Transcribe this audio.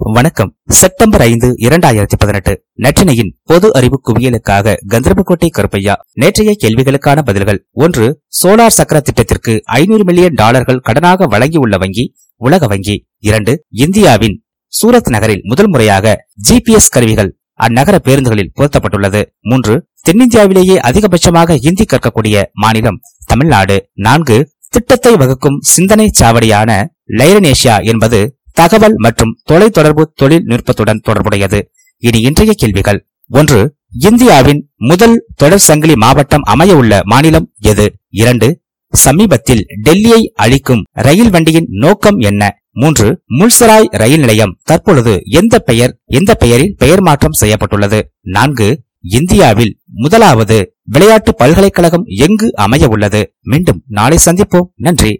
வணக்கம். செப்டம்பர் ஐந்து இரண்டாயிரத்தி பதினெட்டு. நற்றினையின் பொது அறிவு குவியலுக்காக கந்தர்போட்டை கருப்பையா நேற்றைய கேள்விகளுக்கான பதில்கள். ஒன்று சோலார் சக்கர திட்டத்திற்கு ஐநூறு மில்லியன் டாலர்கள் கடனாக வழங்கியுள்ள வங்கி உலக வங்கி. இரண்டு இந்தியாவின் சூரத் நகரில் முதல் முறையாக ஜிபிஎஸ் கருவிகள் அந்நகர பேருந்துகளில் பொருத்தப்பட்டுள்ளது. மூன்று தென்னிந்தியாவிலேயே அதிகபட்சமாக இந்தி கற்கக்கூடிய மாநிலம் தமிழ்நாடு. நான்கு திட்டத்தை வகுக்கும் சிந்தனை சாவடியான லைரனேஷியா என்பது தகவல் மற்றும் தொலைத்தொடர்பு தொழில்நுட்பத்துடன் தொடர்புடையது. இனி இன்றைய கேள்விகள். ஒன்று இந்தியாவின் முதல் தொடர் சங்கிலி மாவட்டம் அமைய உள்ள மாநிலம் எது? இரண்டு சமீபத்தில் டெல்லியை அழிக்கும் ரயில் வண்டியின் நோக்கம் என்ன? மூன்று முல்சராய் ரயில் நிலையம் தற்பொழுது எந்த பெயர் எந்த பெயரில் பெயர் மாற்றம் செய்யப்பட்டுள்ளது? நான்கு இந்தியாவில் முதலாவது விளையாட்டு பல்கலைக்கழகம் எங்கு அமைய உள்ளது? மீண்டும் நாளை சந்திப்போம். நன்றி.